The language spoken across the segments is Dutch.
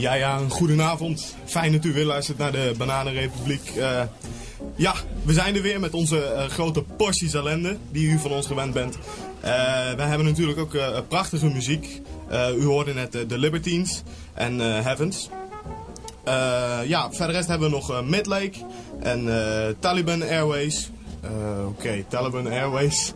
Ja, ja, een goedenavond. Fijn dat u weer luistert naar de Bananenrepubliek. Eh, ja, we zijn er weer met onze eh, grote porties ellende, die u van ons gewend bent. Eh we hebben natuurlijk ook eh, prachtige muziek. Eh, u hoorde net eh, The Libertines en eh, Heavens. Eh, ja, verder rest hebben we nog eh, Midlake en eh, Taliban Airways. Eh, Oké, Taliban Airways.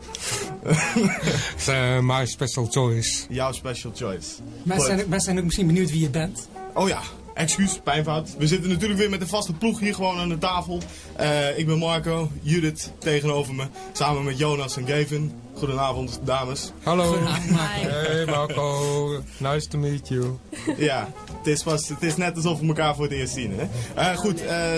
uh, my special choice. Jouw special choice. Mensen zijn, mensen zijn ook misschien benieuwd wie je bent. Oh ja, excuus, pijnfout. We zitten natuurlijk weer met de vaste ploeg hier gewoon aan de tafel. Eh, ik ben Marco, Judith tegenover me, samen met Jonas en Gavin. Goedenavond, dames. Hallo. Goedenavond. Hey Marco, nice to meet you. Ja, het is, pas, het is net alsof we elkaar voor het eerst zien. Hè? Eh, goed, eh,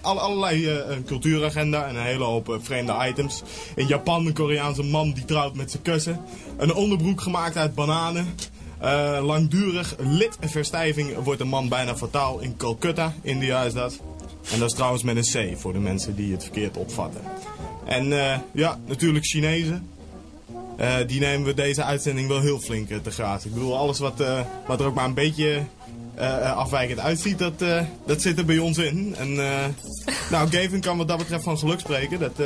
alle- allerlei eh, een cultuuragenda en een hele hoop vreemde items. In Japan een Koreaanse man die trouwt met zijn kussen. Een onderbroek gemaakt uit bananen. Eh, langdurig lidverstijving wordt een man bijna fataal in Calcutta, India is dat. En dat is trouwens met een C voor de mensen die het verkeerd opvatten. En eh, ja, natuurlijk Chinezen. Eh, die nemen we deze uitzending wel heel flink te grazen. Ik bedoel, alles wat, wat er ook maar een beetje afwijkend uitziet, dat, dat zit er bij ons in. En nou, Gavin kan wat dat betreft van geluk spreken dat,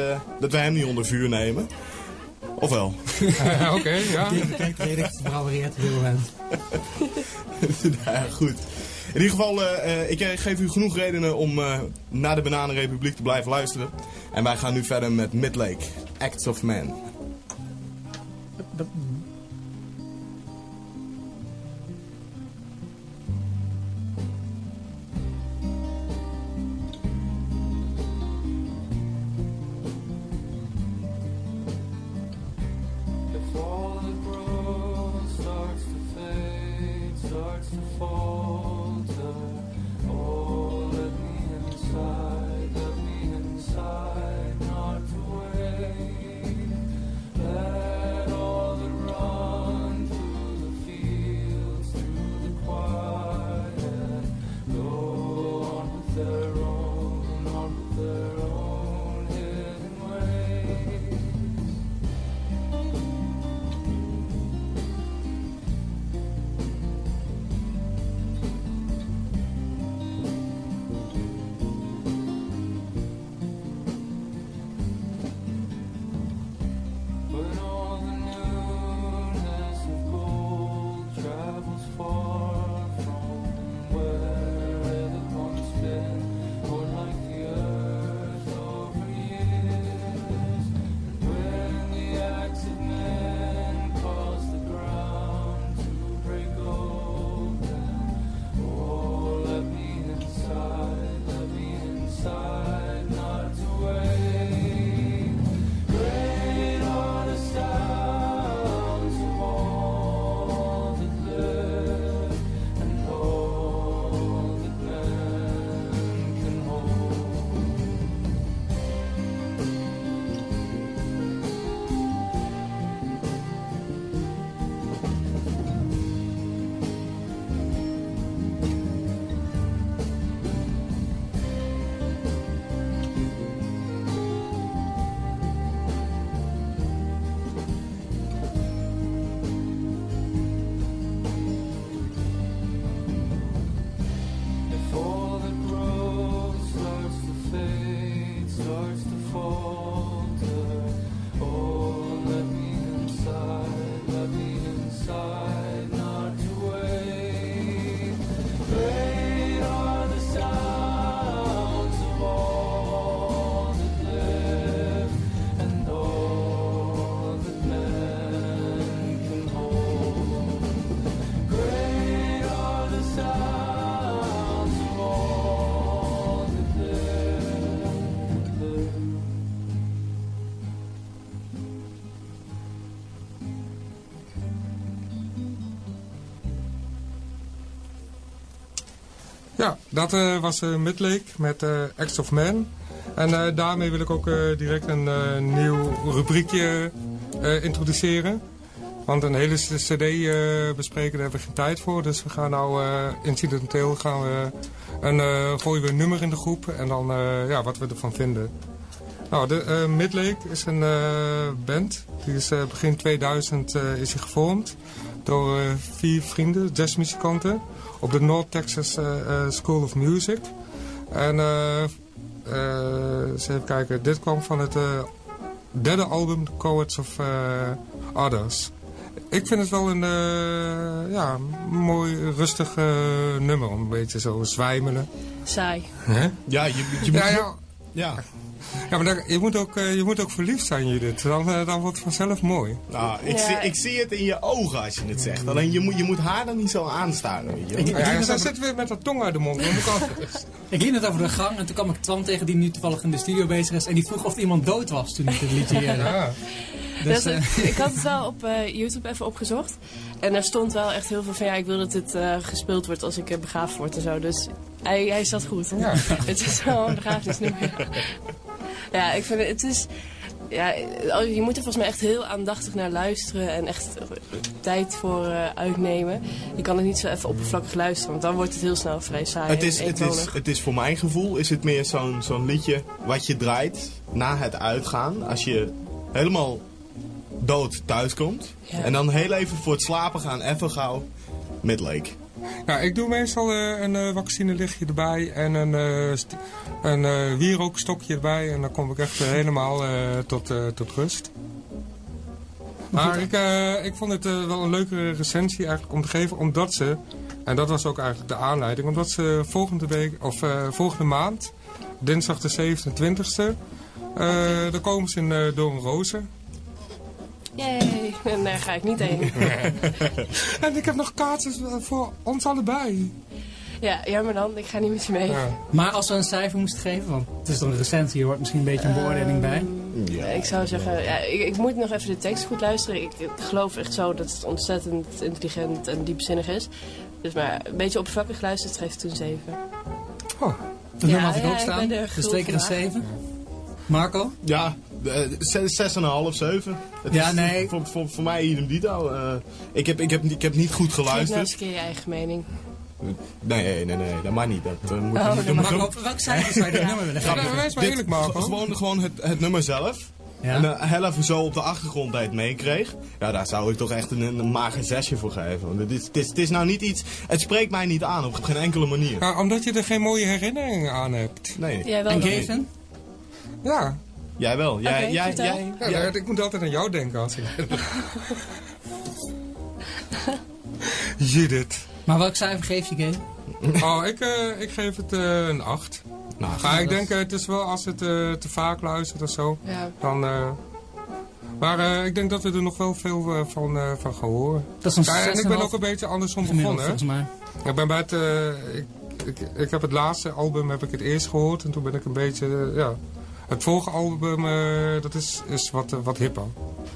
dat wij hem niet onder vuur nemen. Of wel? Oké, ja. Die kijkt redelijk verbrouwereerd op dit moment. ja, goed. In ieder geval, eh, eh, ik eh, geef u genoeg redenen om eh, naar de Bananenrepubliek te blijven luisteren. En wij gaan nu verder met Midlake, Acts of Man. Starts to fade, starts to falter. Ja, dat eh, was eh, Midlake met eh Acts of Man. En daarmee wil ik ook direct een nieuw rubriekje introduceren. Want een hele cd bespreken, daar hebben we geen tijd voor. Dus we gaan nou incidenteel gaan we een, gooien we een nummer in de groep. En dan ja, wat we ervan vinden. Nou, de Midlake is een band. Die is begin 2000 eh, is gevormd door vier vrienden, jazzmuzikanten, op de North Texas eh, eh, School of Music. En eh eh, eens even kijken, dit kwam van het eh, derde album, The Cowards of Others. Ik vind het wel een eh, ja, mooi, rustig eh, nummer, om een beetje zo zwijmelen. Saai. Hè? Ja, je, je moet... Ja, ja, ja. Ja, maar daar- je, moet ook, eh, je moet ook verliefd zijn, Judith. Dan, eh, dan wordt het vanzelf mooi. Nou, ik, Ja. zie, ik zie het in je ogen als je het zegt. Alleen je moet, je moet haar dan niet zo aanstaren, weet je. Ik- Ja, ja, zit weer met haar tong uit de mond. Ik liep net over de gang en toen kwam ik Twan tegen die nu toevallig in de studio bezig is. En die vroeg of iemand dood was toen ik het liedje. Ja. Dus, Dat is- eh, ik had het wel op eh, YouTube even opgezocht. En er stond wel echt heel veel van ja, ik wil dat dit eh, gespeeld wordt als ik eh, begraafd word en zo. Dus hij, hij zat goed. Ja. Het is wel een begrafenisnummer. ja, ik vind het, het is. Ja, je moet er volgens mij echt heel aandachtig naar luisteren en echt tijd voor eh, uitnemen. Je kan het niet zo even oppervlakkig luisteren, want dan wordt het heel snel vrij saai. Het is, het, is, het is voor mijn gevoel is het meer zo'n zo'n liedje wat je draait na het uitgaan. Als je helemaal dood thuis komt. Ja. En dan heel even voor het slapen gaan, even gauw Midlake. Ja, ik doe meestal eh, een eh vaccinelichtje erbij en een, eh, een eh, wierookstokje erbij. En dan kom ik echt helemaal eh, tot, eh, tot rust. Maar ik, ik vond het eh, wel een leuke recensie eigenlijk om te geven, omdat ze, en dat was ook eigenlijk de aanleiding, omdat ze volgende week, of eh, volgende maand, dinsdag de 27e, eh dan komen ze in uh, Doornrozen. Yay, en daar ga ik niet heen. En ik heb nog kaarten voor ons allebei. Ja, jammer dan, ik ga niet met je mee. Ja. maar als we een cijfer moesten geven, want het is toch een recensie, er hoort misschien een beetje een beoordeling bij. Ja. Ik zou zeggen, ja, ik, ik moet nog even de tekst goed luisteren. Ik, ik geloof echt zo dat het ontzettend intelligent en diepzinnig is. Dus maar een beetje oppervlakkig luisteren geeft toen 7. Oh, Dat nummer had ik ja, ook ik staan, ben er dus twee keer een vandaag. 7. Marco? Ja, eh, zes- zes en een half, zeven. Het Ja, is nee. Voor, voor, voor mij idem dito. eh ik, heb, ik, heb, ik heb niet goed Geef nou eens geluisterd. een keer je eigen mening. Nee, nee, nee, dat mag niet. Dat eh, moet, Oh, dat moet- Marco, op welk cijfer zou je dit nummer willen geven? maar eerlijk, Gewoon, gewoon het, het nummer zelf. En uh, heel even zo op de achtergrond dat je het meekreeg. Ja, daar zou ik toch echt een, een mager zesje voor geven. Want het is, het, is, het is nou niet iets... Het spreekt mij niet aan op geen enkele manier. Ja, omdat je er geen mooie herinneringen aan hebt. Nee, Jij wel En? Gavin? Ja, jij wel. Jij, jij, vertel. jij, ja, jij- ik moet altijd aan jou denken als ik... Judith. Maar welk cijfer geef je, Gavin? Oh, ik, eh, ik geef het eh, een 8. Nou, Maar ik denk, eh, het is wel als het eh, te vaak luistert of zo, Ja. dan... eh, maar eh, ik denk dat we er nog wel veel eh, van, eh, van gaan horen. Dat is een Ja, en ik ben 6,5 ook een beetje andersom begonnen. volgens mij. Ik ben bij het... eh, ik, ik, ik heb het laatste album heb ik het eerst gehoord en toen ben ik een beetje... ja, het volgende album, eh, dat is, is wat, wat hipper.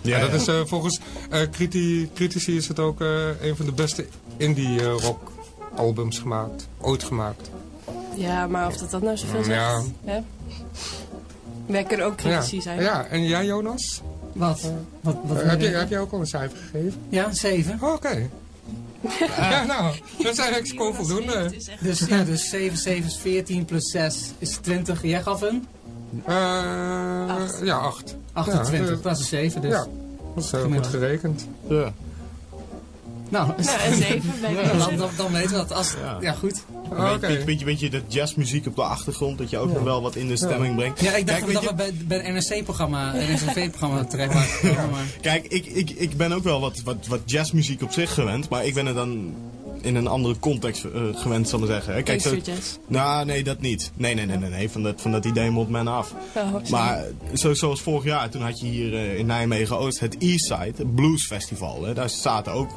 ja, Ja, dat ja. is eh, volgens eh, criti critici is het ook eh, een van de beste indie eh, rock albums gemaakt. Ooit gemaakt. ja, maar of dat, dat nou zoveel zegt? Ja. Hè? Wij kunnen ook critici ja. zijn. ja, en jij Jonas? Wat? Wat, wat Eh, heb, je, heb jij ook al een cijfer gegeven? Ja, een 7. Oh, Oké. ja, nou, dat is eigenlijk score voldoende. Dus, ja, dus 7, 7 is 14 plus 6 is 20. Jij gaf een? Eh, Acht. ja, 8. 28. Ja, dat is een 7. Dus. Ja, dat is heel goed gerekend. Ja. Nou, Nou, een 7 bij dan, dan, dan weten we dat. Als, Ja. ja. goed. Een Oké. beetje, beetje, beetje de jazzmuziek op de achtergrond, dat je ook nog wel wat in de stemming brengt. Ja, ik dacht Kijk, weet dat je- we bij, bij het NRC-programma, NRC-programma terecht waren gekomen. Maar... Kijk, ik, ik, ik ben ook wel wat, wat, wat jazzmuziek op zich gewend, maar ik ben er dan in een andere context eh, gewend, zal ik maar zeggen. hè. Kijk, zo, nou, nee, dat niet. Nee, nee, nee, nee, nee. Van, dat, van dat idee moet men af. Oh. Maar zo, zoals vorig jaar, toen had je hier eh, in Nijmegen Oost het Eastside, het Blues Festival. Hè. Daar zaten ook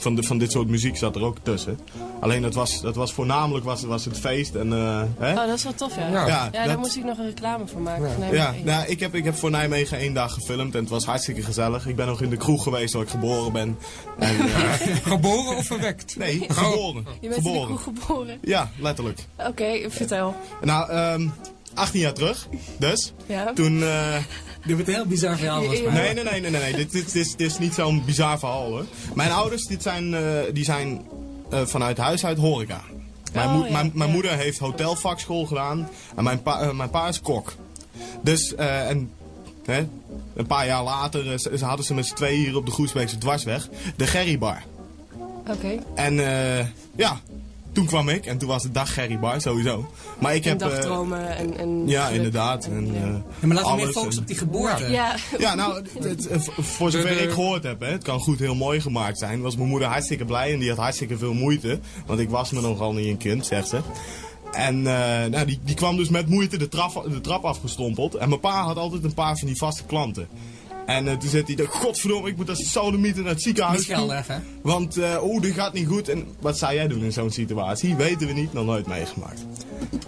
van, de, van dit soort muziek zat er ook tussen. Alleen dat was, dat was voornamelijk was, was het feest. En, eh, hè? Oh, dat is wel tof, ja. Ja. Ja, Ja, daar moest ik nog een reclame voor maken. voor Ja, één. nou, ik, heb, ik heb voor Nijmegen één dag gefilmd en het was hartstikke gezellig. Ik ben nog in de kroeg geweest waar ik geboren ben. En, eh, Geboren of verwekt? nee, geboren. Je bent in de geboren. kroeg geboren. Ja, letterlijk. Oké, vertel. Nou, ehm 18 jaar terug, dus. Ja. Toen... eh, Dit wordt een heel bizar verhaal volgens mij. Nee, nee, nee, nee, nee. nee. Dit, dit, dit is, dit is niet zo'n bizar verhaal hoor. Mijn ouders dit zijn, eh, die zijn eh, vanuit huis uit horeca. Mijn, Oh, moe- ja, mijn, mijn ja. moeder heeft hotelvakschool gedaan en mijn pa, mijn pa is kok. Dus, eh, en hè, een paar jaar later ze- ze hadden ze met z'n tweeën hier op de Groesbeekse dwarsweg de Gerrybar. Oké. En eh, ja, toen kwam ik en toen was het dag Gerrybar sowieso. Maar ik En heb... eh, dagdromen en, en... ja, geluk inderdaad. en- En, ja. eh, Ja, maar laten we meer focussen en- op die geboorte. Ja, ja, nou, het- het- eh, voor zover De- de- ik gehoord heb, hè, het kan goed heel mooi gemaakt zijn, was mijn moeder hartstikke blij en die had hartstikke veel moeite. Want ik was me nogal niet een kind, zegt ze. En eh, nou, die, die kwam dus met moeite de trap, de trap afgestompeld. En mijn pa had altijd een paar van die vaste klanten. En eh, toen zei hij, godverdomme, ik moet als sodemieter naar het ziekenhuis. Want, eh oeh, dit gaat niet goed. En wat zou jij doen in zo'n situatie? Weten we niet, nog nooit meegemaakt.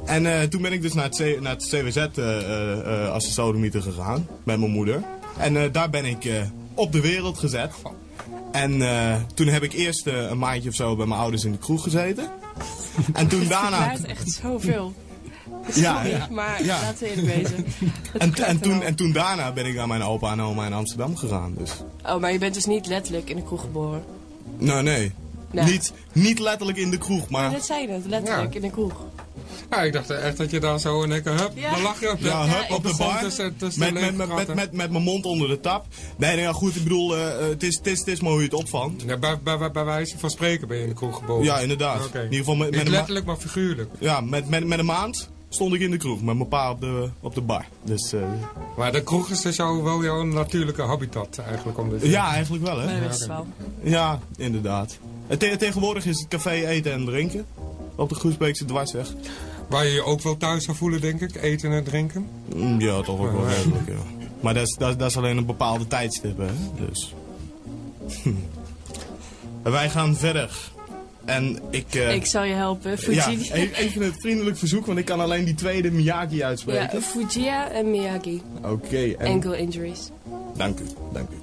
En eh, toen ben ik dus naar het, C- naar het CWZ eh, eh, eh, als de sodemieter gegaan. Met mijn moeder. En eh, daar ben ik eh, op de wereld gezet. En eh, toen heb ik eerst een maandje of zo bij mijn ouders in de kroeg gezeten. En toen daarna... verklaart echt zoveel. Ja, Sorry, ja. maar Ja. laten we eerlijk wezen. En, en, toen, en toen daarna ben ik naar mijn opa en oma in Amsterdam gegaan. Dus. Oh, maar je bent dus niet letterlijk in de kroeg geboren. Nou, nee. Niet, niet letterlijk in de kroeg, Maar maar... dat zei je net, letterlijk Ja. in de kroeg. Ja, ik dacht echt dat je daar zo in één keer, hup, Ja. dan lag je op de, Ja, Ja, hup, op de bar. tussen- tussen Met, de met, met, met, met, met mijn mond onder de tap. Nee, nee, ja, goed, ik bedoel, eh, eh, het is, het is, het is maar hoe je het opvangt. Ja, bij, bij, bij, wijze van spreken ben je in de kroeg geboren. Ja, inderdaad. In ieder geval met, met Niet een letterlijk, maar figuurlijk. ja, met, met, met een maand stond ik in de kroeg. Met mijn pa op de, op de bar. Dus eh, Maar de kroeg is dus jou, wel jouw natuurlijke habitat eigenlijk. Om dit ja, eigenlijk wel, hè? dat wel. Ja, inderdaad. En te- tegenwoordig is het café eten en drinken. Op de Groesbeekse dwarsweg. Waar je je ook wel thuis zou voelen, denk ik. Eten en drinken. Mm, Ja, toch ook wel redelijk, ja. Maar dat is, dat, is- dat is alleen een bepaalde tijdstip, hè. Dus... Wij gaan verder. En ik... eh, Ik zal je helpen, ja, Fuji. e- even een vriendelijk verzoek, want ik kan alleen die tweede Miyagi Ja, uitspreken. Fujia en Miyagi. Oké, en... Ankle injuries. Dank u, dank u.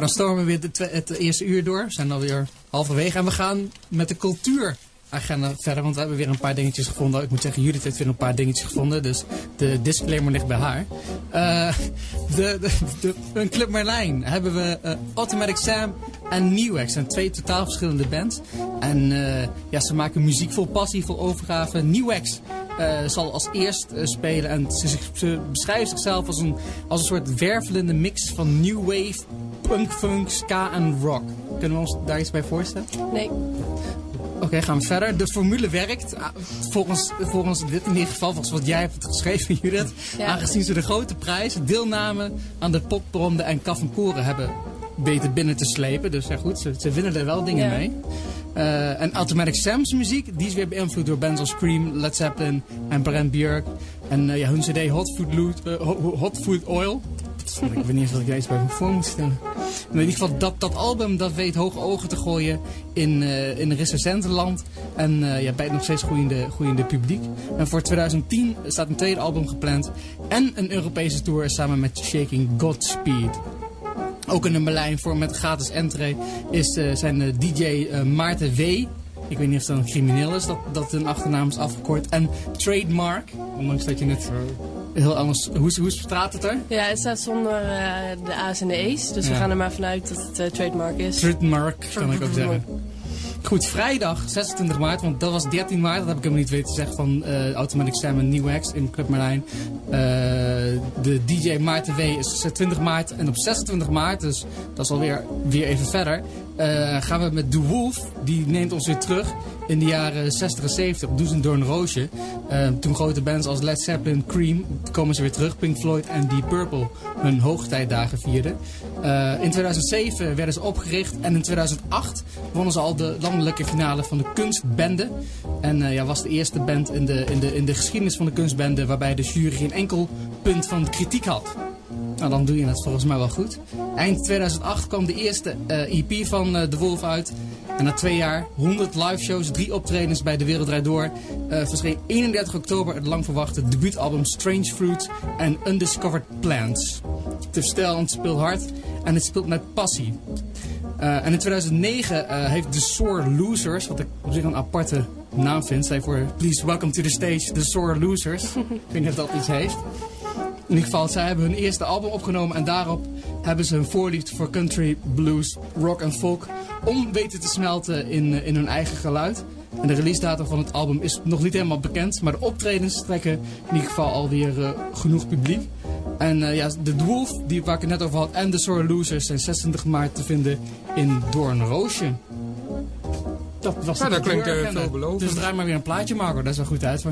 Dan stormen we weer het eerste uur door. We zijn alweer halverwege. En we gaan met de cultuuragenda verder. Want we hebben weer een paar dingetjes gevonden. Ik moet zeggen, Judith heeft weer een paar dingetjes gevonden. Dus de disclaimer ligt bij haar. Eh, de, de, een Club Merlijn hebben we eh, Automatic Sam en Newex. zijn twee totaal verschillende bands. En eh, ja, ze maken muziek vol passie, vol overgave. Eh, zal als eerst spelen. En ze, ze beschrijven zichzelf als een, als een soort wervelende mix van new wave, punk, funk, ska en rock. Kunnen we ons daar iets bij voorstellen? Nee. Oké, gaan we verder. De formule werkt. Ah, Volgens, volgens dit in ieder geval, volgens wat jij hebt geschreven, Judith. Ja. Aangezien ze de grote prijs, deelname aan de popronde en kaf en koren hebben weten binnen te slepen. Dus ja goed, ze, ze winnen er wel dingen Ja. mee. Eh, en Automatic Sam's muziek, die is weer beïnvloed door bands als Scream, Led Zeppelin en Brent Björk. En eh, ja, hun cd Hot Food, Loot, eh, Ho- Ho- Hot Food Oil. Ik weet niet of ik iets bij me voor moet stellen. In ieder geval, dat, dat album dat weet hoge ogen te gooien in, eh in recensentenland. En eh ja, bij het nog steeds groeiende, groeiende publiek. En voor 2010 staat een tweede album gepland. En een Europese tour samen met Shaking Godspeed. Ook in een Berlijn voor met gratis entree is, eh, zijn DJ Maarten W. Ik weet niet of dat een crimineel is, dat, dat een achternaam is afgekort. En Trademark, ondanks dat je het heel anders... Hoe, hoe staat het er? Ja, het staat zonder eh, de A's en de E's. Dus we gaan er maar vanuit dat het eh, trademark is. Trademark, kan ik ook zeggen. Goed, vrijdag 26 maart, want dat was 13 maart, dat heb ik helemaal niet weten te zeggen van eh, Automatic Sam en New X in Club Merlijn. De DJ Maarten W is 20 maart en op 26 maart, dus dat is alweer weer even verder, eh, gaan we met The Wolf, die neemt ons weer terug in de jaren 60 en 70 op Roosje. Eh, toen grote bands als Led Zeppelin, Cream, komen ze weer terug, Pink Floyd en Deep Purple hun hoogtijdagen vierden. Eh, in 2007 werden ze opgericht en in 2008 wonnen ze al de landelijke finale van de kunstbende. En ja, was de eerste band in de, in, de, in de geschiedenis van de kunstbende waarbij de jury geen enkel punt van kritiek had. Nou, dan doe je het volgens mij wel goed. Eind 2008 kwam de eerste eh, EP van eh, The Wolf uit. En na twee jaar, 100 live shows, drie optredens bij De Wereld Draait Door... eh, verscheen 31 oktober het lang verwachte debuutalbum Strange Fruit en Undiscovered Plants. Het is stelend, speelt hard en het speelt met passie. En in 2009 eh, heeft The Sore Losers, wat ik op zich een aparte naam vind, zei voor Please Welcome to the Stage, The Sore Losers. ik weet niet of dat iets heeft. In ieder geval, zij hebben hun eerste album opgenomen en daarop hebben ze hun voorliefde voor country, blues, rock en folk om weten te smelten in, eh, in hun eigen geluid. En de release datum van het album is nog niet helemaal bekend, maar de optredens trekken in ieder geval alweer eh, genoeg publiek. En eh, ja, de Dwarf, die waar ik het net over had, en de Sore Losers zijn 26 maart te vinden in Doornroosje. Dat was Ja, dat klinkt, cultuuragenda. veelbelovend. Dus draai maar weer een plaatje, Marco. Dat is wel goed uit.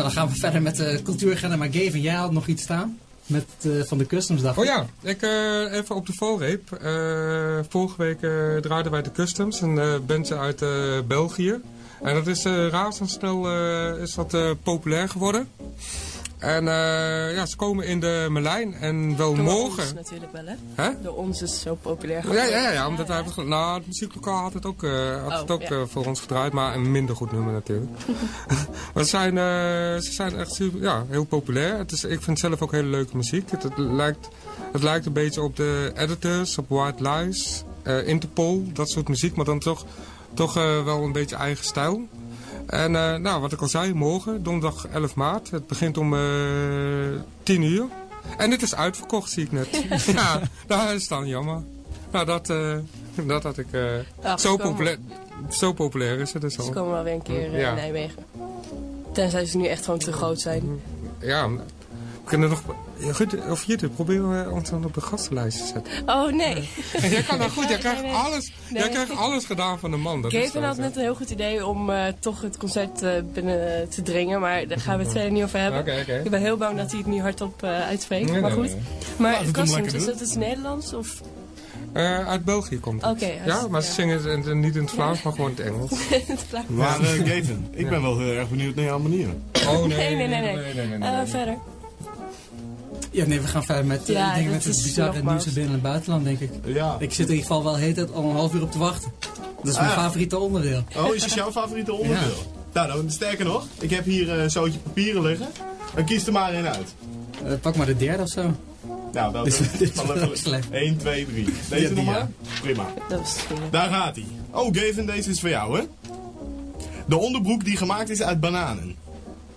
Nou, dan gaan we verder met de cultuuragenda. Maar Gavin, jij had nog iets staan? Met, eh, van de Customs, dacht Oh ja, ik, eh, even op de. Eh, vorige week eh, draaiden wij de Customs, een eh bandje uit eh, België. En dat is eh, razendsnel eh, is dat, eh, populair geworden. En eh, ja, ze komen in de Merlijn en wel Door morgen. ons natuurlijk wel, hè? Door ons is het zo populair Ja, ja, ja, ja, omdat wij hebben, ge- nou, het muzieklokaal had het ook, eh, had Oh, het ook ja. eh, voor ons gedraaid, maar een minder goed nummer natuurlijk. maar ze zijn, ze zijn echt super, ja, heel populair. Het is, ik vind zelf ook hele leuke muziek. Het, het lijkt, het lijkt een beetje op de Editors, op White Lies, Interpol, dat soort muziek, maar dan toch, toch wel een beetje eigen stijl. En eh, nou, wat ik al zei, morgen, donderdag 11 maart. Het begint om eh 10 uur. En dit is uitverkocht, zie ik net. ja, dat is dan jammer. Nou, dat, eh, dat had ik... Ach, zo, ze populair, zo populair is het dus Ze al. komen wel weer een keer Ja. in Nijmegen. Tenzij ze nu echt gewoon te groot zijn. Ja, kunnen nog... Ja, goed, of we ons dan op de gastenlijst te zetten. Oh nee. En jij kan goed, jij krijgt Nee, nee. alles, jij Nee. krijgt alles gedaan van de man. Dat is Gavin zo, had net een heel goed idee om eh, toch het concert eh, binnen te dringen. Maar daar gaan we het verder niet over hebben. Oké, oké. Ik ben heel bang dat hij het nu hardop eh uitspreekt. Nee, maar nee, goed. nee. Maar is dat iets Nederlands? Of... Eh, uit België komt het. Ja, maar ze zingen het niet in het Vlaams, maar gewoon in het Engels. Maar Gavin, ik ben wel heel erg benieuwd naar jouw manier. Oh Nee, nee, nee, nee. Eh, verder. Ja, nee, we gaan verder met eh, Ja, dingen dat met het is bizarre nieuws binnen- en buitenland, denk ik. Ja. Ik zit in ieder geval wel heet het al een half uur op te wachten. Dat is mijn Ah. favoriete onderdeel. Oh, is het jouw favoriete onderdeel? Nou, dan, sterker nog, ik heb hier eh, een zootje papieren liggen. Dan kies er maar één uit. Eh, pak maar de derde of zo. Nou? Dit is- is wel slecht. 1, 2, 3. Deze Ja, die, nog maar? ja. Prima. Dat goede. Daar gaat hij. Oh, Gavin, deze is voor jou, hè? De onderbroek die gemaakt is uit bananen.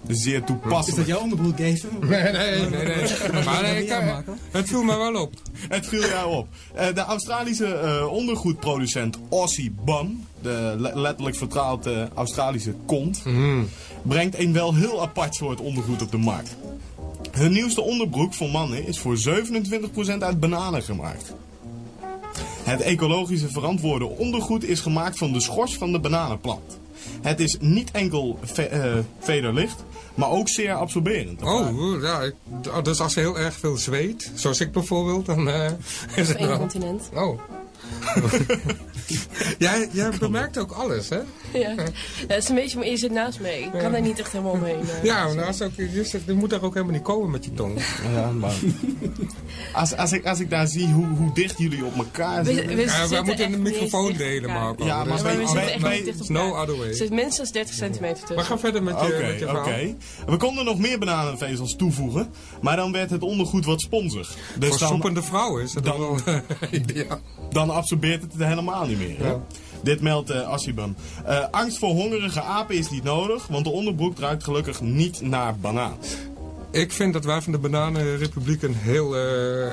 Zeer Is dat toepasselijk. jouw onderbroek, Gavin? Nee, nee, nee. nee. Maar nee, het viel me wel op. Het viel jou op. Eh, de Australische eh, ondergoedproducent Aussie Bum, de le- letterlijk vertaald eh, Australische kont, brengt een wel heel apart soort ondergoed op de markt. Hun nieuwste onderbroek voor mannen is voor 27% uit bananen gemaakt. Het ecologische verantwoorde ondergoed is gemaakt van de schors van de bananenplant. Het is niet enkel ve- eh, vederlicht, maar ook zeer absorberend. Oh, ja. ik- oh, dus als je heel erg veel zweet, zoals ik bijvoorbeeld, dan eh, is het wel... continent. Oh. jij, jij bemerkt ook alles, hè? Ja. het is een beetje, maar je zit naast me. Ik kan daar niet echt helemaal omheen. eh. Ja, maar als ook, je, zegt, je moet daar ook helemaal niet komen met je tong. Ja, maar... Als, als, ik, als ik daar zie hoe, hoe dicht jullie op elkaar We, zitten... we Ja, wij moeten niet microfoon delen. Marco. Ja, Dat maar is- Ja, maar we bij- zitten echt niet dicht op no elkaar. other way. Er zit minstens 30 centimeter tussen. Maar ga verder met je, Oké, met je oké. verhaal. We konden nog meer bananenvezels toevoegen, maar dan werd het ondergoed wat sponsig. Dus Voor dan, soepende vrouwen is dat dan- wel ideaal. dan absorbeert het het helemaal niet meer. hè? Ja. Dit meldt uh. Eh, angst voor hongerige apen is niet nodig, want de onderbroek ruikt gelukkig niet naar banaan. Ik vind dat wij van de Bananenrepubliek een heel eh,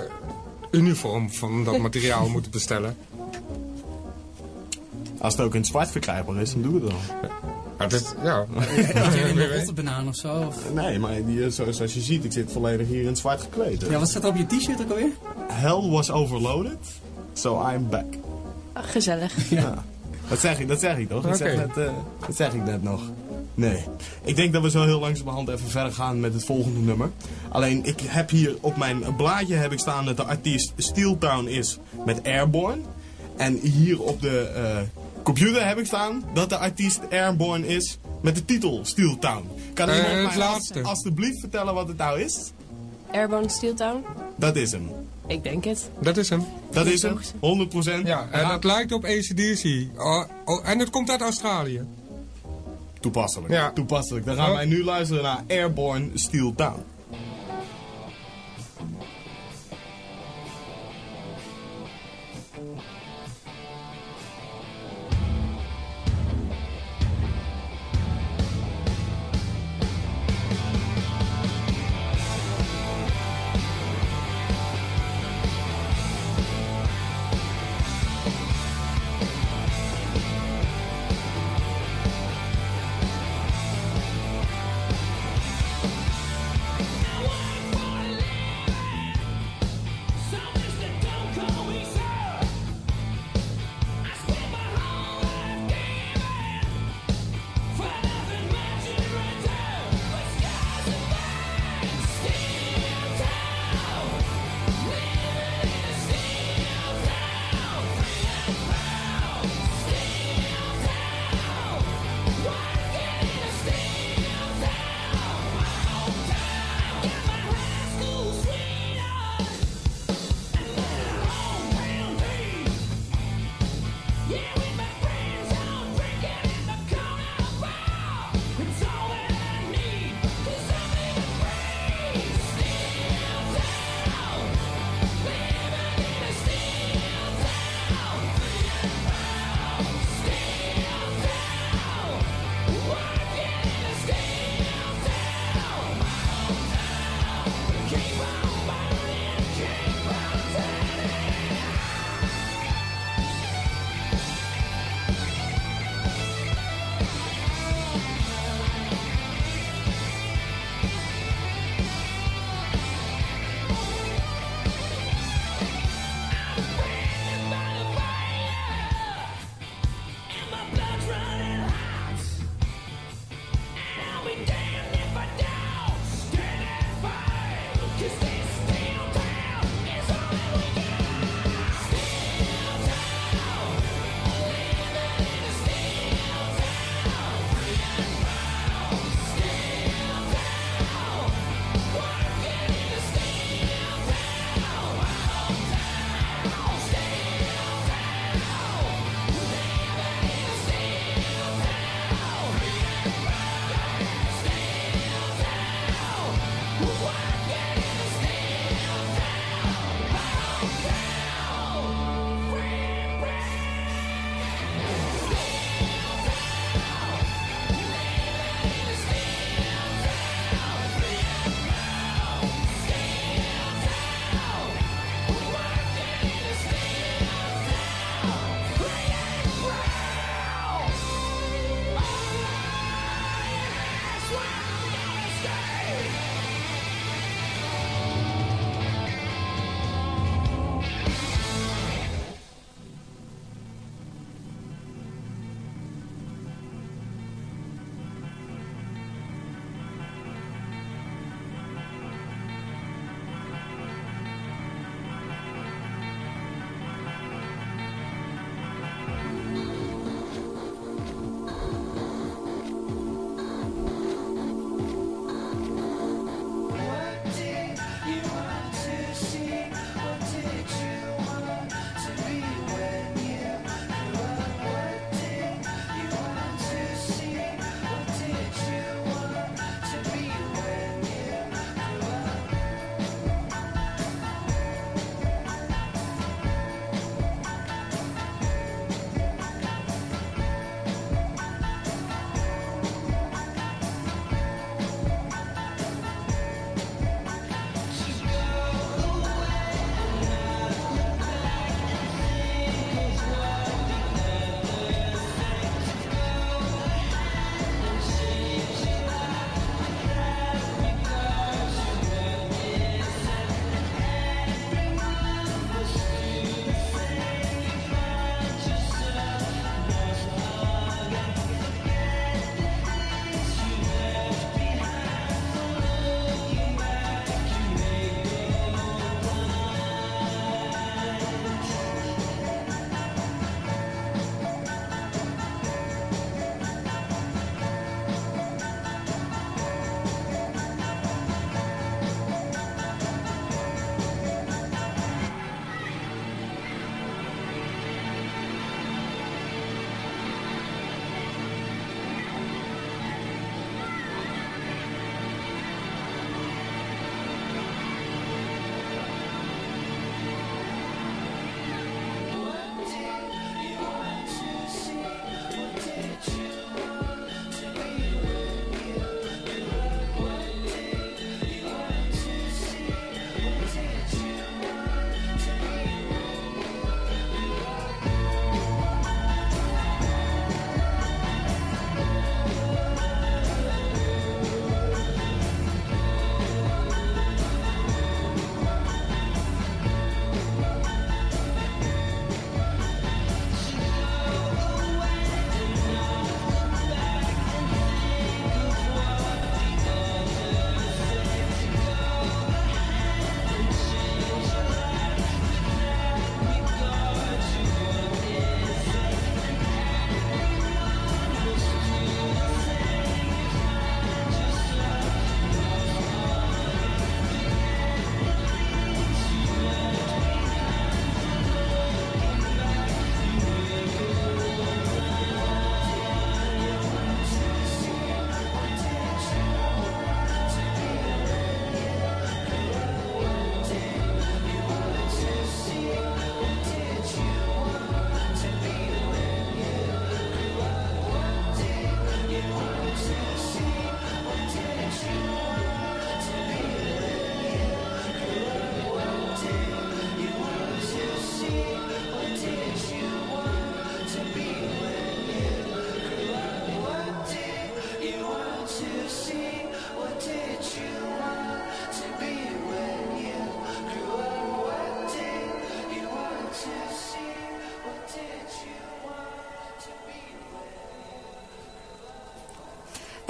uniform van dat materiaal moeten bestellen. Als het ook in het zwart verkrijgbaar is, dan doe ik het dan. Ja, het is, ja. In de rotte banaan of zo. Of... Nee, maar die, zo- zoals je ziet, ik zit volledig hier in het zwart gekleed. hè. Ja, wat staat er op je t-shirt ook alweer? Hell was overloaded, so I'm back. Ah, gezellig. Ja. Dat zeg ik, dat zeg ik toch? Dat, zeg, Oké. net, eh, dat zeg ik net nog. Nee. Ik denk dat we zo heel langzamerhand even verder gaan met het volgende nummer. Alleen, ik heb hier op mijn blaadje heb ik staan dat de artiest Steeltown is met Airborne. En hier op de eh, computer heb ik staan dat de artiest Airborne is met de titel Steeltown. Kan Eh, iemand mij laatste. alstublieft vertellen wat het nou is? Airborne Steeltown? Dat is hem. Ik denk het. Dat is hem. Dat is hem. 100%. Ja, en dat lijkt op ACDC. Oh, oh, en het komt uit Australië. Toepasselijk. Ja. Toepasselijk. Dan gaan Oh. wij nu luisteren naar Airborne Steel Town.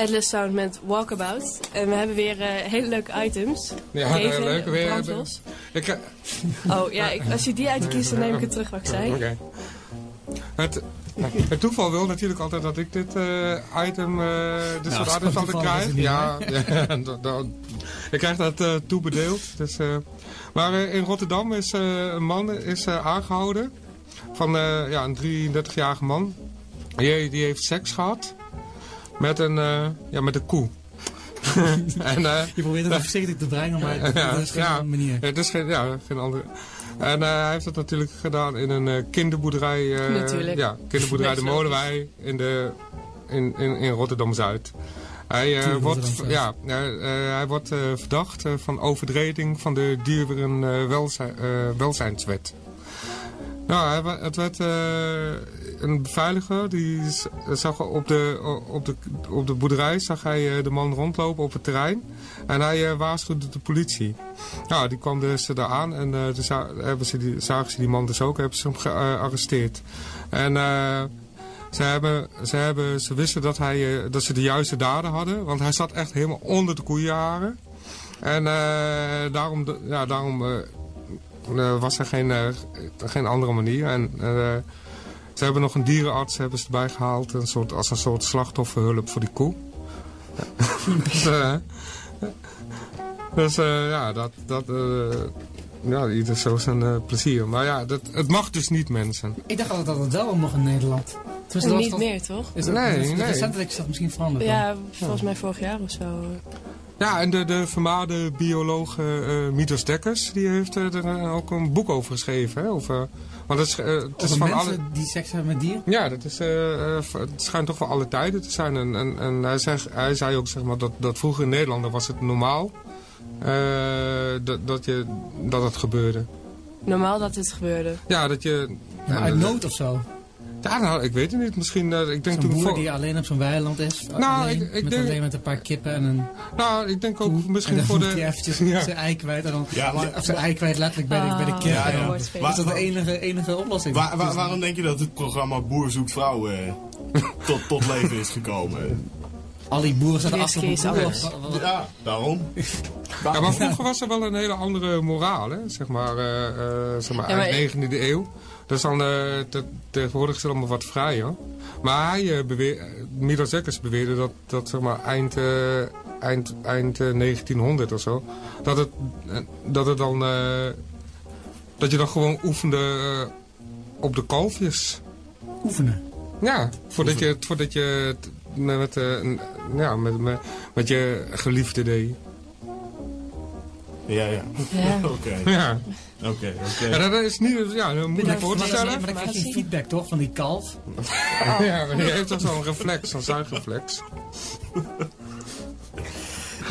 Atlas Sound met Walkabout. En we hebben weer eh, hele leuke items. Ja, Even, leuk. Weer, brandlos. ik, Oh ja, ik, als je die uitkiest, dan neem ik het terug wat ik zei. Oké. Het, het toeval wil natuurlijk altijd dat ik dit eh, item, eh dit Nou, soort items altijd krijg. Ja, ja dat- dat- ik krijg dat eh, toebedeeld. Dus, eh, maar in Rotterdam is eh, een man is, eh, aangehouden. Van eh, ja, een 33-jarige man. Die, die heeft seks gehad. Met een, eh, ja, met een koe. en, eh, Je probeert het voorzichtig te brengen, maar Ja, dat is geen ja. manier. het is geen, ja, geen andere. En eh, hij heeft het natuurlijk gedaan in een eh, kinderboerderij. eh, Natuurlijk. Ja, kinderboerderij De. Molenwei in, de, in, in, in Rotterdam-Zuid. Hij, eh, wordt, ja, hij wordt eh, verdacht eh, van overtreding van de dierenwelzijnswet. welzijnswet. Nou, het werd, eh, een beveiliger, die zag op de, op de, op de boerderij zag hij eh, de man rondlopen op het terrein. En hij eh, waarschuwde de politie. Nou, die kwam dus daar aan en eh, za- hebben ze die, zagen ze die man dus ook, hebben ze hem gearresteerd. En ze, hebben, ze, hebben, ze wisten dat, hij, dat ze de juiste daden hadden, want hij zat echt helemaal onder de koeienharen. En daarom, ja, daarom was er geen, geen andere manier. En ze hebben nog een dierenarts hebben ze erbij gehaald. Een soort, als een soort slachtofferhulp voor die koe. dus eh, dus eh, ja, dat... dat eh, ja, ieder zo zijn eh, plezier. Maar ja, dat, het mag dus niet, mensen. Ik dacht altijd dat het wel mocht in Nederland. Dat was Niet meer, toch? Is dat, Nee, is nee. Recentelijk is dat misschien veranderd. dan. Ja, volgens mij vorig jaar of zo. Ja, en de, de vermaarde bioloog eh eh, Midas Dekkers, die heeft eh, er eh, ook een boek over geschreven. Hè, over, want het is, eh, het is van mensen alle... die seks hebben met dieren. Ja, dat is, eh, eh, het schijnt toch voor alle tijden te zijn. En, en, en hij, zegt, hij zei ook zeg maar, dat, dat vroeger in Nederland was het normaal eh, dat, dat, je, dat het gebeurde. Normaal dat dit gebeurde. Ja, dat je... Uit nood of zo. Ja, nou, ik weet het niet. Misschien, eh, ik denk toen... boer voor- die alleen op zo'n weiland is. Nou, alleen, ik- ik met, denk- alleen met een paar kippen en een Nou, ik denk ook koe. misschien voor de... eventjes Ja. zijn ei kwijt. En dan, Ja, maar- of zijn ei kwijt letterlijk bij de, bij de Ah, kip. Ja, ja. is dat de enige, enige oplossing. Waar, waar- waarom denk je dat het programma Boer zoekt vrouw eh, tot, tot leven is gekomen? Al die boeren zaten achter Ja, daarom. Ja, maar vroeger was er wel een hele andere moraal, hè? Zeg maar, eh, eh, zeg maar Ja, maar eind 19e eeuw. Dat is dan, eh, te- tegenwoordig is het allemaal wat vrijer. Maar hij, uh, beweer, Milo Zekkers beweerde dat, dat zeg maar eind, eh, eind, eind eh, 1900 of zo, dat het, eh, dat het dan, eh, dat je dan gewoon oefende eh, op de kalfjes. Oefenen. Ja, voordat je, voordat je het met, eh, ja, met, met, met je geliefde deed. Ja, ja. Ja. Oké, Ja. Oké, oké. Ja, dat is niet ja, Maar voor te stellen. Maar dan krijg je feedback toch van die kalf. Ja, maar die heeft toch zo'n reflex, zo'n zuigreflex.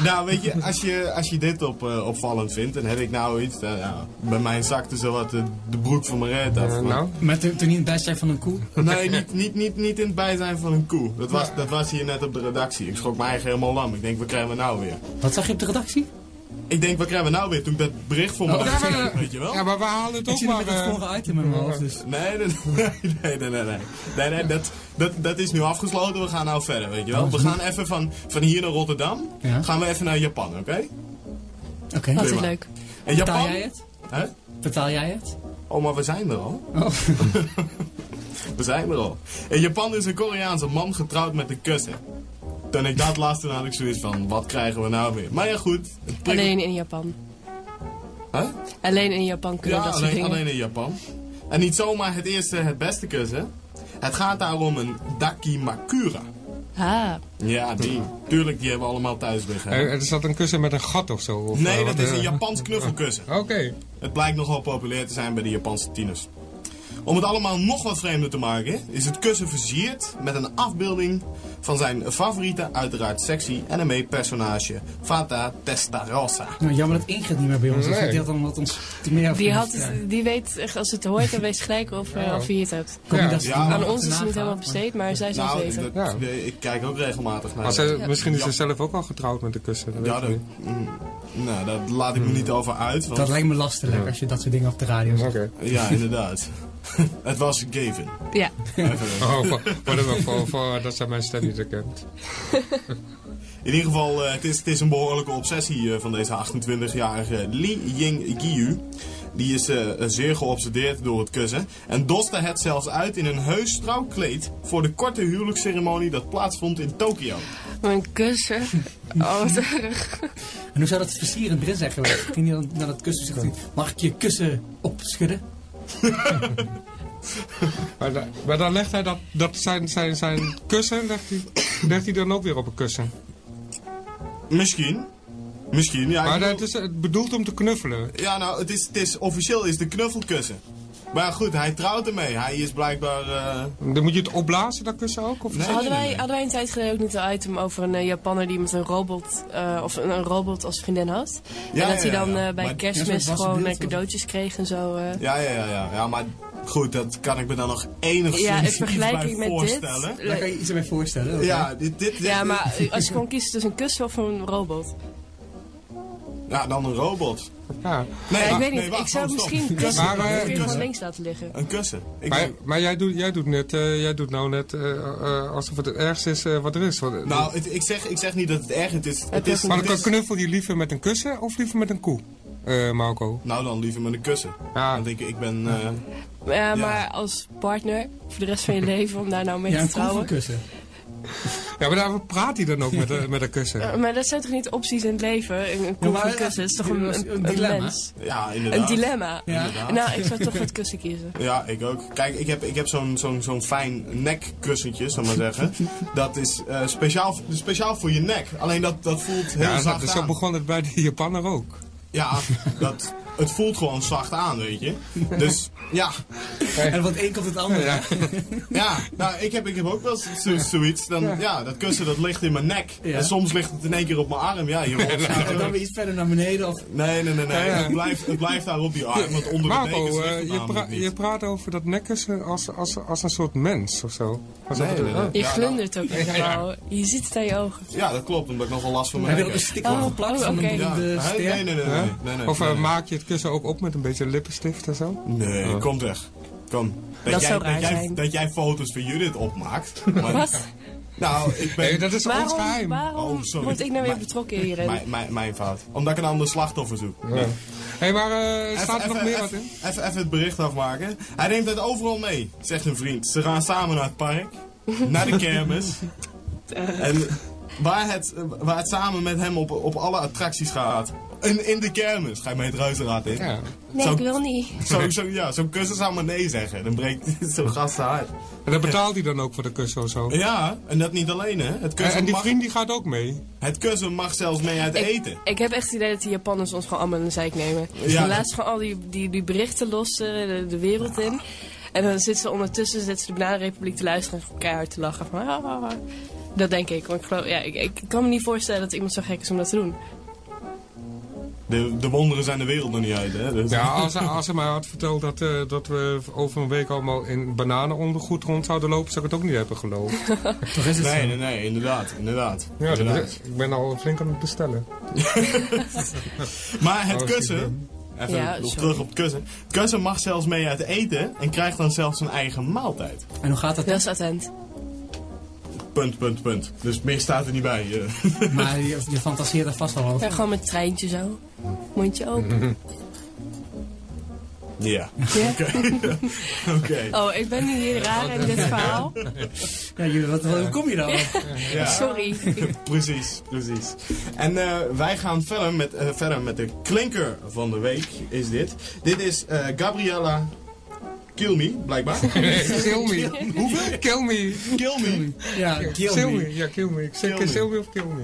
Nou, weet je, als je, als je dit op, eh, opvallend vindt, dan heb ik nou iets. eh, ja, bij mij zakte zo wat de, de broek van mijn reet af. Eh, nou, Met toen niet het bijzijn van een koe. Nee, niet, niet, niet, niet in het bijzijn van een koe. Dat was, dat was hier net op de redactie. Ik schrok me eigen helemaal lam. Ik denk, wat krijgen we nou weer? Wat zag je op de redactie? Ik denk, wat krijgen we nou weer? Toen ik dat bericht voor me Oh, ja, maar, weet je wel? ja, maar we halen het Ik ook maar... met het vorige item in mijn hoofd. Dus. Nee, nee, nee, nee, nee, nee. Nee, nee, dat, dat, dat is nu afgesloten. We gaan nou verder, weet je wel. We gaan even van, van hier naar Rotterdam. Ja. Gaan we even naar Japan, oké? Oké. Altijd Prima. leuk. En Vertaal Japan... jij het? Hè? Vertaal jij het? Oh, maar we zijn er al. Oh. We zijn er al. In Japan is een Koreaanse man getrouwd met een kussen. Toen ik dat las, toen had ik zoiets van, wat krijgen we nou weer? Maar ja, goed. Alleen in Japan. Huh? Alleen in Japan kunnen Ja, dat alleen, alleen in Japan. En niet zomaar het eerste, het beste kussen. Het gaat daar om een dakimakura. Ah, Ja, die. Tuurlijk, die hebben we allemaal thuis liggen. Er, er zat een kussen met een gat of zo. Of, Nee, eh, dat is een eh, Japans knuffelkussen. Oké. Het blijkt nogal populair te zijn bij de Japanse tieners. Om het allemaal nog wat vreemder te maken, is het kussen versierd met een afbeelding van zijn favoriete, uiteraard sexy anime-personage, Fata Testarossa. Nou, jammer dat Ingrid niet meer bij ons is. Nee. want Die had dan wat ons te meer die, had het, die weet, als het hoort, dan weet gelijk of, eh, Ja. of je het hebt. Kom je Ja. dat Ja. Aan ons is het niet helemaal besteed, maar zij zal Nou, weten. dat- Ja. nee, ik kijk ook regelmatig naar. Ze, misschien is Ja. ze zelf ook al getrouwd met de kussen. Dat Ja, dat, mm, nou, daar laat ik me niet over uit. Want, Dat lijkt me lastig als je dat soort dingen op de radio zegt. Oké. Ja, inderdaad. het was Gavin. Ja. Even- Oh, voor, voor, voor, voor, dat zijn mijn stem niet herkend. In ieder geval, eh, het, is, het is een behoorlijke obsessie eh, van deze 28-jarige Li Ying-Giyu. Die is eh, zeer geobsedeerd door het kussen. En doste het zelfs uit in een heus trouwkleed voor de korte huwelijksceremonie dat plaatsvond in Tokio. Mijn kussen. Oh. En hoe zou dat versierend erin zijn geweest? Ging hij dan naar dat kussen en zegt mag ik je kussen opschudden? Maar, da- maar dan legt hij dat, dat zijn, zijn, zijn kussen, legt hij, legt hij dan ook weer op een kussen. Misschien. Misschien, ja. Maar bedoel- het is bedoeld om te knuffelen. Ja, nou, het is, het is, officieel is de knuffelkussen. Maar goed, hij trouwt ermee. Hij is blijkbaar... eh, Dan moet je het opblazen, dat kussen ook? Of Nee. Hadden wij, hadden wij een tijd geleden ook niet een item over een eh, Japanner die met een robot, eh, of een, een robot als vriendin had? Ja, en dat ja, hij dan ja, ja. eh, bij Maar- kerstmis Ja, gewoon was cadeautjes kreeg en zo. eh. Ja, ja, ja, ja. ja maar Goed, dat kan ik me dan nog enigszins Ja, in iets vergelijking bij met dit. voorstellen. Daar kan je iets mee voorstellen. Ja, dit, dit, dit- Ja, maar als je gewoon kiest tussen een kussen of een robot. Ja, dan een robot. Ja. Nee, Ja, ik weet niet, nee, wacht, ik zou stop. misschien kussen, Maar, maar, eh, links laten liggen. Een kussen. Ik Maar, maar jij, doet, jij, doet net, eh, jij doet nou net eh, eh, alsof het het ergste is eh, wat er is. Want- nou, het- ik, zeg, ik zeg niet dat het erg is. Het is, het maar dan is- knuffel je liever met een kussen of liever met een koe, eh Marco? nou, dan liever met een kussen. Ja. Want ik, ik ben... eh, Ja, maar als partner voor de rest van je leven om daar nou mee Ja, te een trouwen. kussen. Ja, maar daar praat hij dan ook met, een- met een kussen. Ja, maar dat zijn toch niet opties in het leven? Een, een kussen is toch een, een dilemma. mens? ja, inderdaad. Een dilemma. Ja. Inderdaad. Nou, ik zou toch voor het kussen kiezen. Ja, ik ook. Kijk, ik heb, ik heb zo'n zo'n zo'n fijn nekkussentje, zal ik maar zeggen. Dat is eh, speciaal, speciaal voor je nek. Alleen dat, dat voelt heel Ja, zacht dat, zo aan. begon het bij de Japaner ook. Ja, dat, het voelt gewoon zacht aan, weet je. Dus ja, En van het een komt het andere. Ja. ja nou, ik heb, ik heb ook wel zo, zoiets. Dan, ja. dat kussen dat ligt in mijn nek. Ja. En soms ligt het in één keer op mijn arm. Ja, je En dan weer iets verder naar beneden. Of... Nee, nee, nee, nee. Ja, ja. Het, blijft, het blijft daar op die arm. Want onder de dekens Marco, eh, het je, namelijk pra- niet. je praat over dat nekkussen als, als, als een soort mens of zo. Alsof Nee, het- nee, nee. Je Ja, nou. glundert ook helemaal. Je ziet het aan je ogen. Ja, dat klopt. Omdat ik nog wel last van Heb mijn je nek ook een heb. Oh, geplakt oh, van oké. een Ja, beroemde hè? ster? nee, nee, nee, nee, Ja? nee, nee, Of nee, eh, nee. maak je het kussen ook op met een beetje lippenstift en zo? Nee, komt weg. Kom. Dat, Dat jij, zou raar dat, jij, zijn. dat jij foto's van Judith opmaakt. Maar- Wat? Nou, ik ben... Nee, dat is ons Waarom, geheim. waarom Oh, sorry. word ik nou weer betrokken hierin? Mijn, mijn, mijn fout. Omdat ik een ander slachtoffer zoek. Ja. Hé, maar eh, Even- staat er nog even- meer wat in? Even, even het bericht afmaken. Hij neemt het overal mee, zegt een vriend. Ze gaan samen naar het park, naar de kermis. en waar het, waar het samen met hem op, op alle attracties gaat. In, in de kermis. Ga je mee het reuzenrad in? Ja. Nee, Zo- ik wil niet. Zo, zo, ja, zo'n kussen zou maar nee zeggen. Dan breekt zo'n gast zijn hart. En dan betaalt hij dan ook voor de kussen of zo. Ja, en dat niet alleen hè. Het En, kussen, en die mag, vriend die gaat ook mee. het kussen mag zelfs mee uit Ik, eten. ik heb echt het idee dat die Japanners ons gewoon allemaal in de zijk nemen. Ja. Ze laten gewoon al die, die, die berichten los eh, de, de wereld in. En dan zitten ze ondertussen zitten ze de Bananenrepubliek te luisteren en gewoon keihard te lachen. Van, ah, ah, ah. Dat denk ik. Want ik, geloof, ja, ik, ik kan me niet voorstellen dat iemand zo gek is om dat te doen. De, de wonderen zijn de wereld nog niet uit hè. Dus. Ja, als, als hij mij had verteld dat, eh, dat we over een week allemaal in bananenondergoed rond zouden lopen, zou ik het ook niet hebben geloofd. Toch is het Nee, zo. nee, nee, inderdaad. inderdaad. Ja, inderdaad. dat- ik ben al flink aan het bestellen. Maar het Oh, kussen, even Ja, nog sorry. terug op het kussen. Het kussen mag zelfs mee uit eten en krijgt dan zelfs zijn eigen maaltijd. En hoe gaat dat Dat is attent. Punt, punt, punt. Dus meer staat er niet bij. eh. Maar je, je fantaseert er vast wel over. Ja, gewoon met het treintje zo. Mondje open. ja. Ja. Oké. Oh, ik ben nu hier raar in dit verhaal. Ja, jullie, wat, wat- hoe kom je dan? Ja. Sorry. Precies, precies. En eh, wij gaan verder met, eh, verder met de klinker van de week, is dit. Dit is eh, Gabriella Kill Me, blijkbaar. kill me. Hoeveel? Kill me. Kill Me. Ja, kill Kill me. me. Ja, kill me. Ik zeg Kill me. kill me of kill me.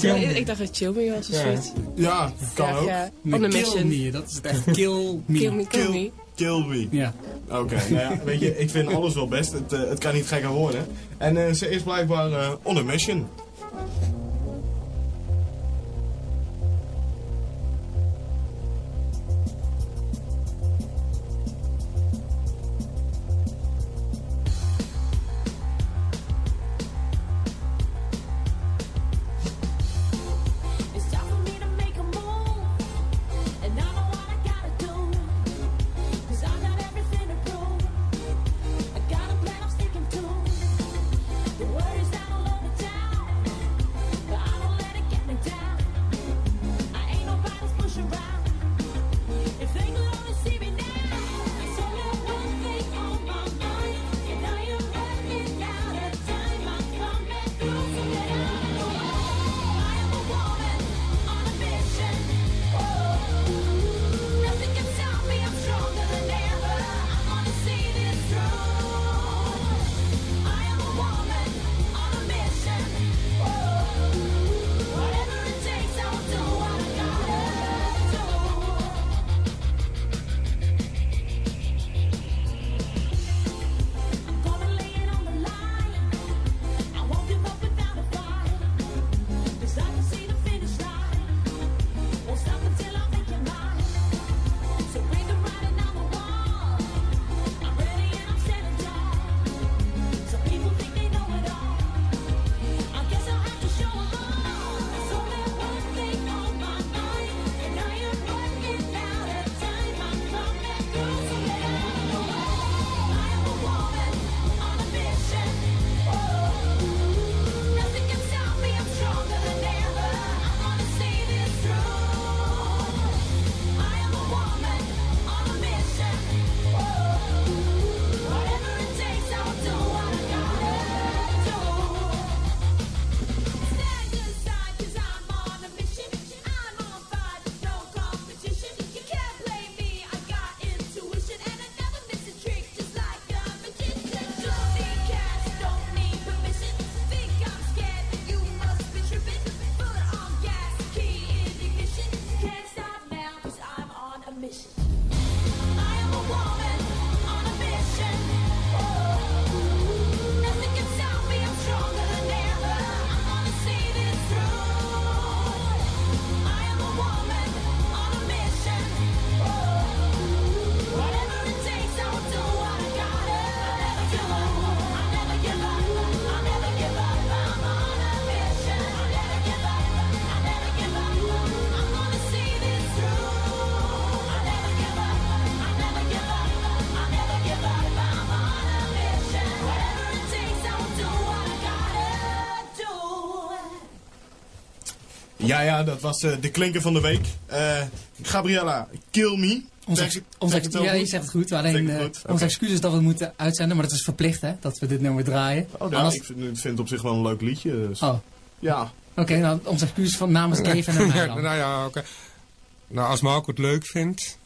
Ja, ik, dacht dat chill me was of zoiets. Ja, kan Ja, ook. ja. Nee, On a kill mission. me, dat is het echt. Kill me. Kill me, kill Kill, me. kill Me. Ja. Oké, nou ja, weet je, ik vind alles wel best. Het, eh, het kan niet gekker worden. En eh, ze is blijkbaar eh, on a mission. Ja, ja, dat was eh, de klinker van de week. Eh, Gabriella, kill me. Onze, het wel ja, je zegt het goed. Alleen het onze Oké. excuses dat we het moeten uitzenden, maar dat is verplicht hè, dat we dit nummer draaien. Oh, nou, Anders- ik vind, het op zich wel een leuk liedje. Dus. Oh, Ja, oké, nou onze excuses van namens Dave en mij Ja, dan. nou ja, oké. Nou, als Marco het leuk vindt.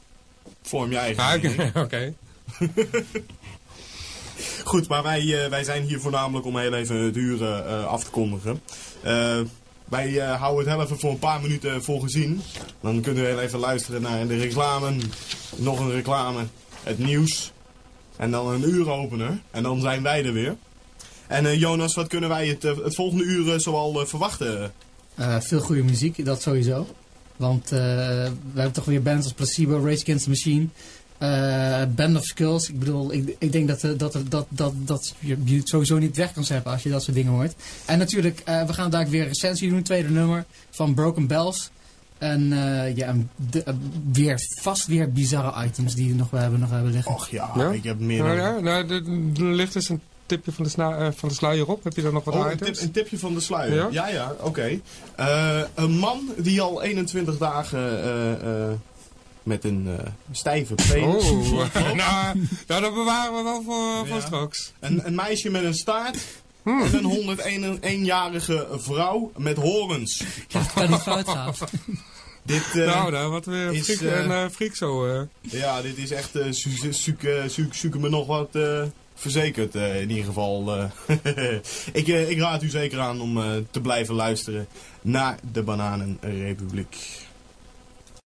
vorm je eigen Ja, mening. oké. Goed, maar wij, eh, wij zijn hier voornamelijk om heel even het eh, af te kondigen. Eh, wij eh, houden het heel even voor een paar minuten voor gezien. Dan kunnen we heel even luisteren naar de reclame. Nog een reclame. Het nieuws. En dan een uuropener. En dan zijn wij er weer. En eh, Jonas, wat kunnen wij het, eh, het volgende uur zoal verwachten? Veel goede muziek, dat sowieso. Want we hebben toch weer bands als Placebo, Rage Against the Machine, eh, Band of Skulls. Ik bedoel, ik, ik denk dat, eh, dat, dat, dat, dat je, je het sowieso niet weg kan zetten als je dat soort dingen hoort. En natuurlijk, eh, we gaan daar weer een recensie doen, tweede nummer van Broken Bells. En eh, ja, de- weer, vast weer bizarre items die we nog, we hebben, nog hebben liggen. Och ja, Ja? ik heb meer Nou dan... ja, nou, er ligt dus een tipje van de, sna- van de sluier op. Heb je daar nog wat Oh, een, items? tip- een tipje van de sluier. Ja, Ja? ja, oké. Eh, een man die al 21 dagen eh, eh, met een eh, stijve penis. Oh, nou, nou, dat bewaren we wel voor, voor straks. Een, een meisje met een staart. Hmm. En een 101-jarige vrouw met horens. Dat kan niet fout gaan. Dit, eh, nou, nou, wat weer is, eh, en uh, freak zo. eh. ja, dit is echt eh, zoeken zoeken me nog wat eh, verzekerd eh, in ieder geval. eh. ik, eh, ik raad u zeker aan om eh, te blijven luisteren naar de Bananenrepubliek.